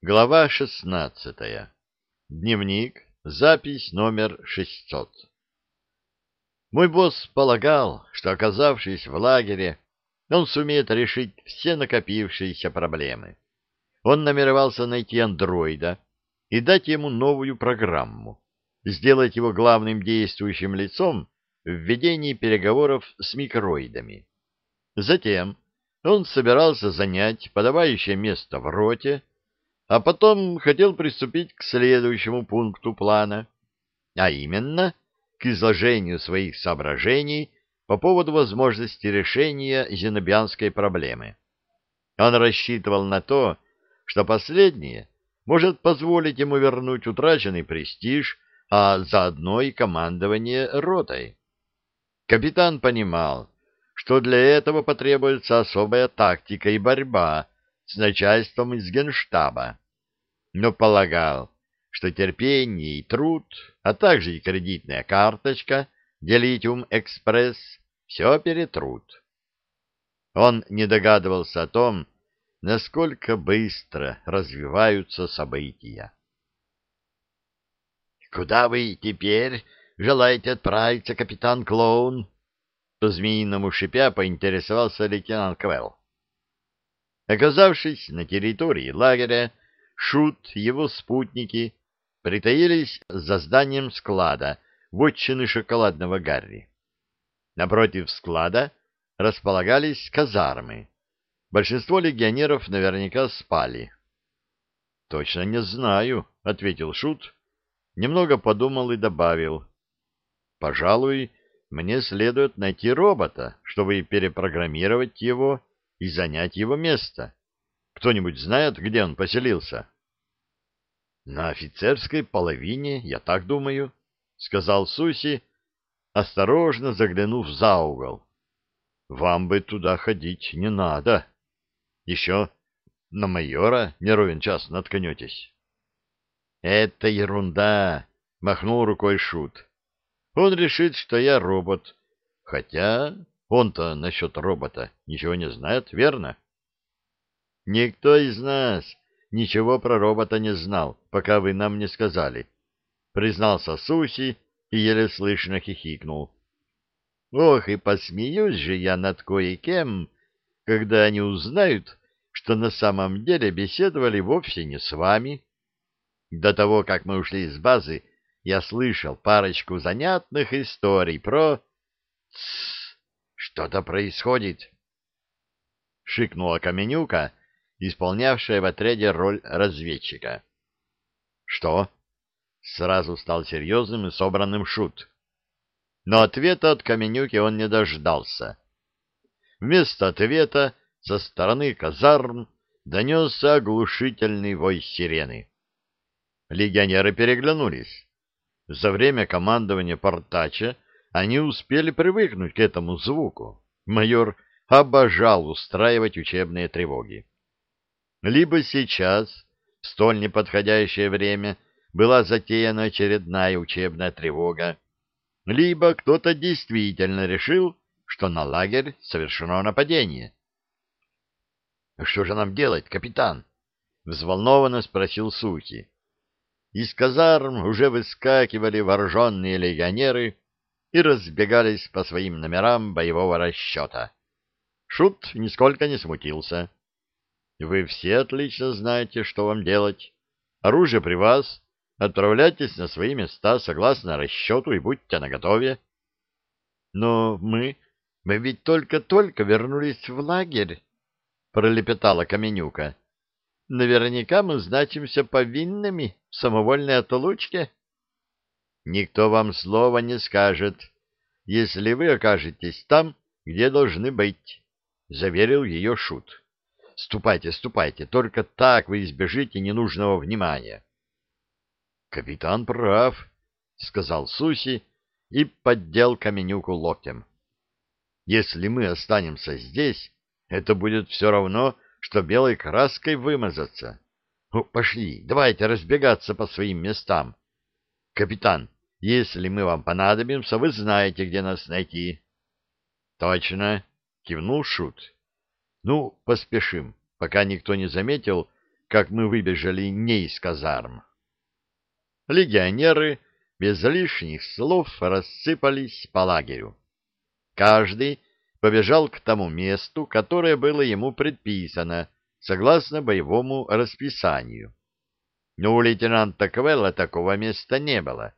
Глава шестнадцатая. Дневник. Запись номер шестьсот. Мой босс полагал, что, оказавшись в лагере, он сумеет решить все накопившиеся проблемы. Он намеревался найти андроида и дать ему новую программу, сделать его главным действующим лицом в ведении переговоров с микроидами. Затем он собирался занять подобающее место в роте, а потом хотел приступить к следующему пункту плана, а именно к изложению своих соображений по поводу возможности решения зенобианской проблемы. Он рассчитывал на то, что последнее может позволить ему вернуть утраченный престиж, а заодно и командование ротой. Капитан понимал, что для этого потребуется особая тактика и борьба с начальством из генштаба, но полагал, что терпение и труд, а также и кредитная карточка Делитиум Экспресс все перетрут. Он не догадывался о том, насколько быстро развиваются события. «Куда вы теперь желаете отправиться, капитан Клоун?» По-змеиному шипя поинтересовался лейтенант Квелл. Оказавшись на территории лагеря, Шут, его спутники притаились за зданием склада вотчины шоколадного Гарри. Напротив склада располагались казармы. Большинство легионеров наверняка спали. — Точно не знаю, — ответил Шут. Немного подумал и добавил. — Пожалуй, мне следует найти робота, чтобы перепрограммировать его и занять его место. Кто-нибудь знает, где он поселился? — На офицерской половине, я так думаю, — сказал Суси, осторожно заглянув за угол. — Вам бы туда ходить не надо. Еще на майора не ровен час наткнетесь. — Это ерунда, — махнул рукой Шут. Он решит, что я робот. Хотя он-то насчет робота ничего не знает, верно? Никто из нас ничего про робота не знал, пока вы нам не сказали. Признался Суси и еле слышно хихикнул. Ох, и посмеюсь же я над кое-кем, когда они узнают, что на самом деле беседовали вовсе не с вами. До того, как мы ушли из базы, я слышал парочку занятных историй про... Что-то происходит. Шикнула Каменюка, исполнявшая в отряде роль разведчика. Что? Сразу стал серьезным и собранным шут. Но ответа от Каменюки он не дождался. Вместо ответа со стороны казарм донесся оглушительный вой сирены. Легионеры переглянулись. За время командования Портача они успели привыкнуть к этому звуку. Майор обожал устраивать учебные тревоги. Либо сейчас, в столь неподходящее время, была затеяна очередная учебная тревога, либо кто-то действительно решил, что на лагерь совершено нападение. — Что же нам делать, капитан? — взволнованно спросил Сухи. Из казарм уже выскакивали вооруженные легионеры и разбегались по своим номерам боевого расчета. Шут нисколько не смутился. «Вы все отлично знаете, что вам делать. Оружие при вас. Отправляйтесь на свои места согласно расчету и будьте наготове». «Но мы... мы ведь только-только вернулись в лагерь», — пролепетала Каменюка. Наверняка мы значимся повинными в самовольной отлучке. Никто вам слова не скажет, если вы окажетесь там, где должны быть, — заверил ее Шут. — Ступайте, ступайте, только так вы избежите ненужного внимания. — Капитан прав, — сказал Суси и поддел Каменюку локтем. — Если мы останемся здесь, это будет все равно, что белой краской вымазаться. Пошли, давайте разбегаться по своим местам. Капитан, если мы вам понадобимся, вы знаете, где нас найти. Точно, кивнул Шут. Ну, поспешим, пока никто не заметил, как мы выбежали не из казарм. Легионеры без лишних слов рассыпались по лагерю. Каждый побежал к тому месту, которое было ему предписано, согласно боевому расписанию. Но у лейтенанта Квелла такого места не было.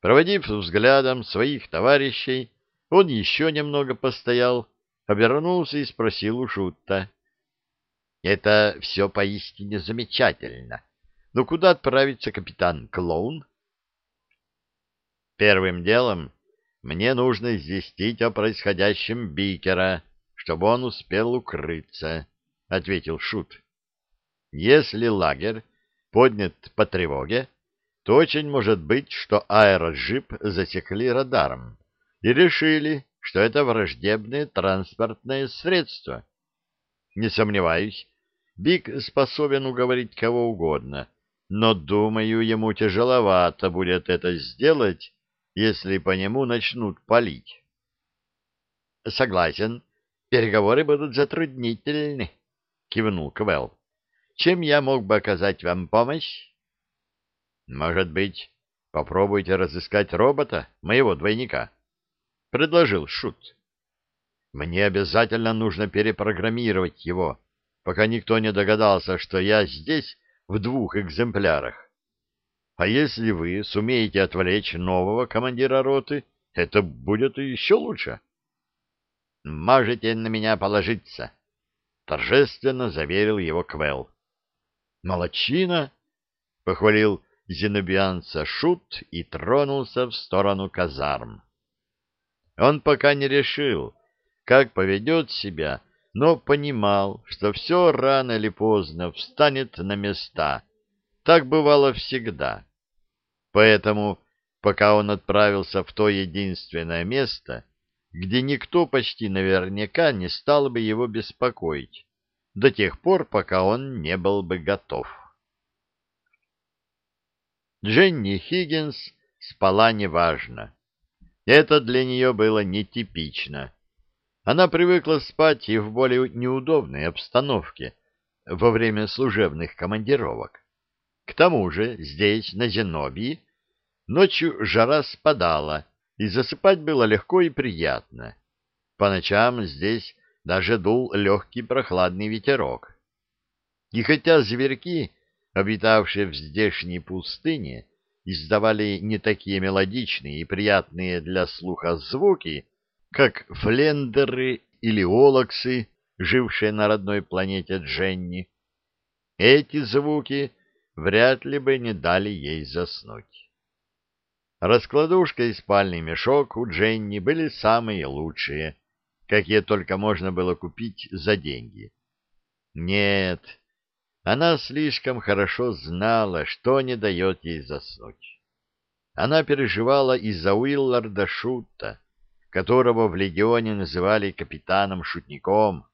Проводив взглядом своих товарищей, он еще немного постоял, обернулся и спросил у Шутта. — Это все поистине замечательно. Но куда отправится капитан Клоун? — Первым делом мне нужно известить о происходящем Бикера, чтобы он успел укрыться, — ответил Шут. — Если лагерь поднят по тревоге, то очень может быть, что аэроджип засекли радаром и решили, что это враждебное транспортное средство. Не сомневаюсь, Бик способен уговорить кого угодно, но, думаю, ему тяжеловато будет это сделать, если по нему начнут палить. — Согласен, переговоры будут затруднительны, — кивнул Квелл. — Чем я мог бы оказать вам помощь? — Может быть, попробуйте разыскать робота, моего двойника? — предложил Шут. — Мне обязательно нужно перепрограммировать его, пока никто не догадался, что я здесь в двух экземплярах. А если вы сумеете отвлечь нового командира роты, это будет еще лучше. — Можете на меня положиться, — торжественно заверил его Квелл. — Молодчина! — похвалил зенобианца Шут и тронулся в сторону казарм. Он пока не решил, как поведет себя, но понимал, что все рано или поздно встанет на места. Так бывало всегда. Поэтому, пока он отправился в то единственное место, где никто почти наверняка не стал бы его беспокоить, до тех пор, пока он не был бы готов. Дженни Хиггинс спала неважно. Это для нее было нетипично. Она привыкла спать и в более неудобной обстановке во время служебных командировок. К тому же здесь, на Зенобии, ночью жара спадала, и засыпать было легко и приятно. По ночам здесь даже дул легкий прохладный ветерок. И хотя зверьки, обитавшие в здешней пустыне, издавали не такие мелодичные и приятные для слуха звуки, как флендеры или олоксы, жившие на родной планете Дженни, эти звуки вряд ли бы не дали ей заснуть. Раскладушка и спальный мешок у Дженни были самые лучшие, какие только можно было купить за деньги. Нет, она слишком хорошо знала, что не дает ей заснуть. Она переживала из-за Уилларда Шута, которого в легионе называли капитаном-шутником.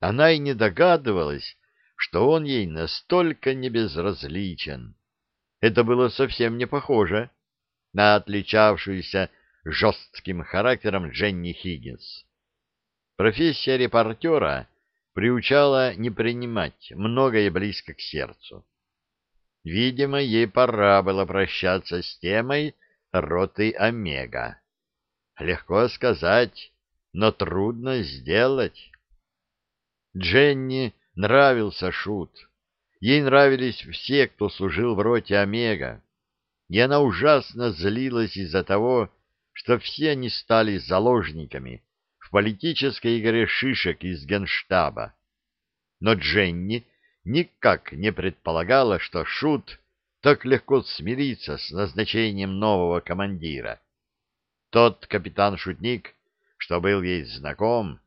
Она и не догадывалась, что он ей настолько небезразличен. Это было совсем не похоже на отличавшуюся жестким характером Дженни Хиггинс. Профессия репортера приучала не принимать многое близко к сердцу. Видимо, ей пора было прощаться с темой роты Омега. Легко сказать, но трудно сделать. Дженни нравился Шут. Ей нравились все, кто служил в роте Омега. И она ужасно злилась из-за того, что все они стали заложниками политической игре шишек из генштаба. Но Дженни никак не предполагала, что Шут так легко смирится с назначением нового командира. Тот капитан-шутник, что был ей знаком,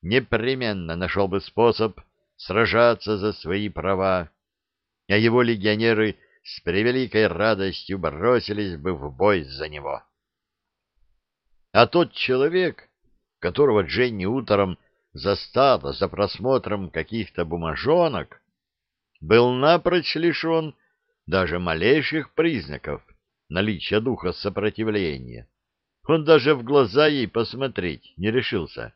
непременно нашел бы способ сражаться за свои права, а его легионеры с превеликой радостью бросились бы в бой за него. А тот человек, которого Дженни утром застала за просмотром каких-то бумажонок, был напрочь лишен даже малейших признаков наличия духа сопротивления. Он даже в глаза ей посмотреть не решился.